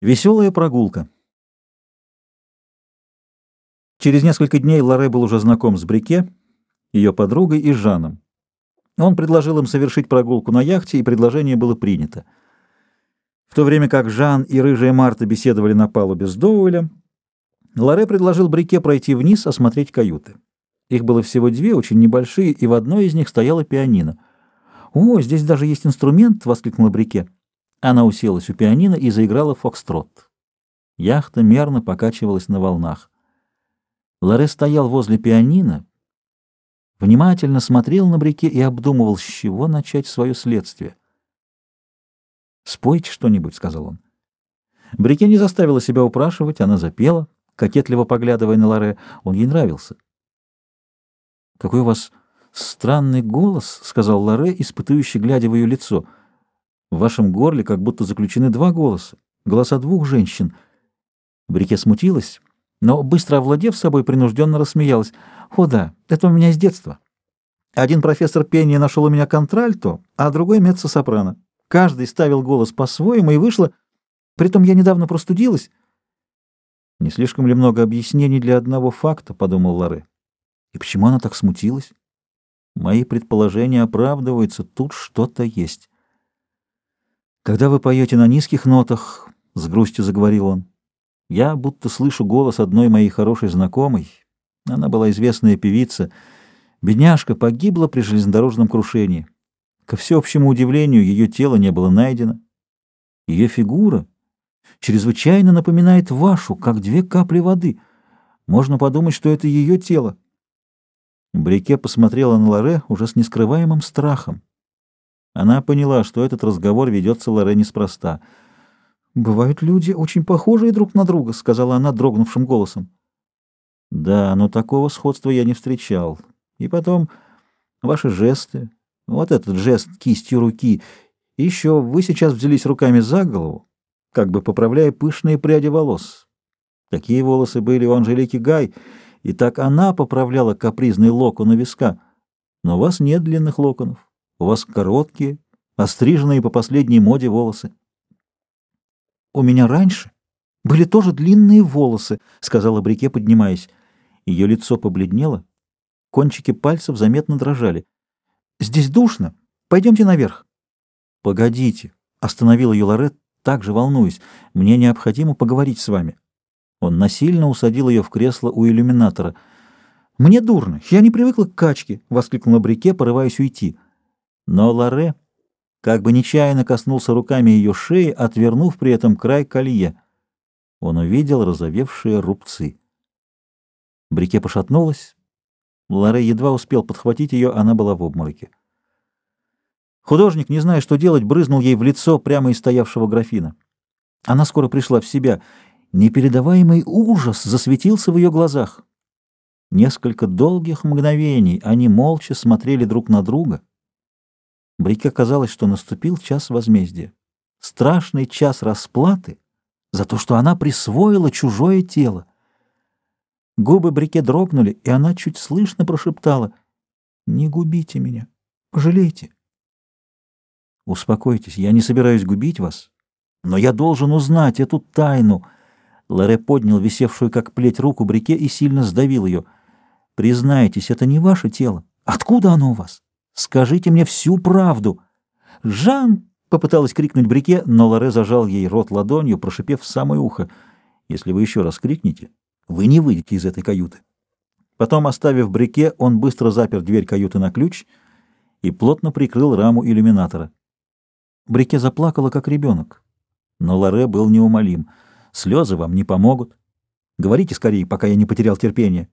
Веселая прогулка. Через несколько дней Лоре был уже знаком с Брике, ее подругой и Жаном. Он предложил им совершить прогулку на яхте, и предложение было принято. В то время как Жан и рыжая Марта беседовали на палубе с Доуэлем, Лоре предложил Брике пройти вниз, осмотреть каюты. Их было всего две, очень небольшие, и в одной из них стояла пианино. «О, здесь даже есть инструмент!» — воскликнула Брике. Она уселась у пианино и заиграла фокстрот. Яхта мерно покачивалась на волнах. Лоре стоял возле пианино, внимательно смотрел на Брике и обдумывал, с чего начать свое следствие. «Спойте что-нибудь», — сказал он. Брике не заставила себя упрашивать, она запела, кокетливо поглядывая на Лоре. Он ей нравился. «Какой у вас странный голос», — сказал Лоре, испытывающий, глядя в ее лицо — в вашем горле как будто заключены два голоса, голоса двух женщин. Брике смутилась, но, быстро овладев собой, принужденно рассмеялась. «О да, это у меня с детства. Один профессор пения нашел у меня контральто, а другой меццо-сопрано. Каждый ставил голос по-своему, и вышло... Притом я недавно простудилась». «Не слишком ли много объяснений для одного факта?» — подумал Лоре. «И почему она так смутилась?» «Мои предположения оправдываются, тут что-то есть». «Когда вы поете на низких нотах, — с грустью заговорил он, — я будто слышу голос одной моей хорошей знакомой. Она была известная певица. Бедняжка погибла при железнодорожном крушении. Ко всеобщему удивлению, ее тело не было найдено. Ее фигура чрезвычайно напоминает вашу, как две капли воды. Можно подумать, что это ее тело. Брике посмотрела на Лоре уже с нескрываемым страхом. Она поняла, что этот разговор ведется Лоре неспроста. «Бывают люди, очень похожие друг на друга», — сказала она дрогнувшим голосом. «Да, но такого сходства я не встречал. И потом, ваши жесты, вот этот жест кистью руки, еще вы сейчас взялись руками за голову, как бы поправляя пышные пряди волос. Такие волосы были у Анжелики Гай, и так она поправляла капризный локон у виска. Но у вас нет длинных локонов. У вас короткие, остриженные по последней моде волосы. У меня раньше были тоже длинные волосы, сказала Брике, поднимаясь. Ее лицо побледнело, кончики пальцев заметно дрожали. Здесь душно. Пойдемте наверх. Погодите, остановил ее Лорет, также волнуясь. Мне необходимо поговорить с вами. Он насильно усадил ее в кресло у иллюминатора. «Мне дурно, я не привыкла к качке!» — воскликнула Брике, порываясь уйти. Но Лоре как бы нечаянно коснулся руками ее шеи, отвернув при этом край колье. Он увидел разовевшие рубцы. Брике пошатнулась. Лоре едва успел подхватить ее, она была в обмороке. Художник, не зная, что делать, брызнул ей в лицо прямо из стоявшего графина. Она скоро пришла в себя. Непередаваемый ужас засветился в ее глазах. Несколько долгих мгновений они молча смотрели друг на друга — Брике казалось, что наступил час возмездия. Страшный час расплаты за то, что она присвоила чужое тело. Губы Брике дрогнули, и она чуть слышно прошептала «Не губите меня, пожалейте». «Успокойтесь, я не собираюсь губить вас, но я должен узнать эту тайну». Лоре поднял висевшую как плеть руку Брике и сильно сдавил ее. «Признайтесь, это не ваше тело. Откуда оно у вас?» Скажите мне всю правду!» «Жан!» — попыталась крикнуть Брике, но Лоре зажал ей рот ладонью, прошипев в самое ухо. «Если вы еще раз крикнете, вы не выйдете из этой каюты». Потом, оставив Брике, он быстро запер дверь каюты на ключ и плотно прикрыл раму иллюминатора. Брике заплакала, как ребенок. Но Лоре был неумолим. «Слезы вам не помогут. Говорите скорее, пока я не потерял терпение».